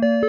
you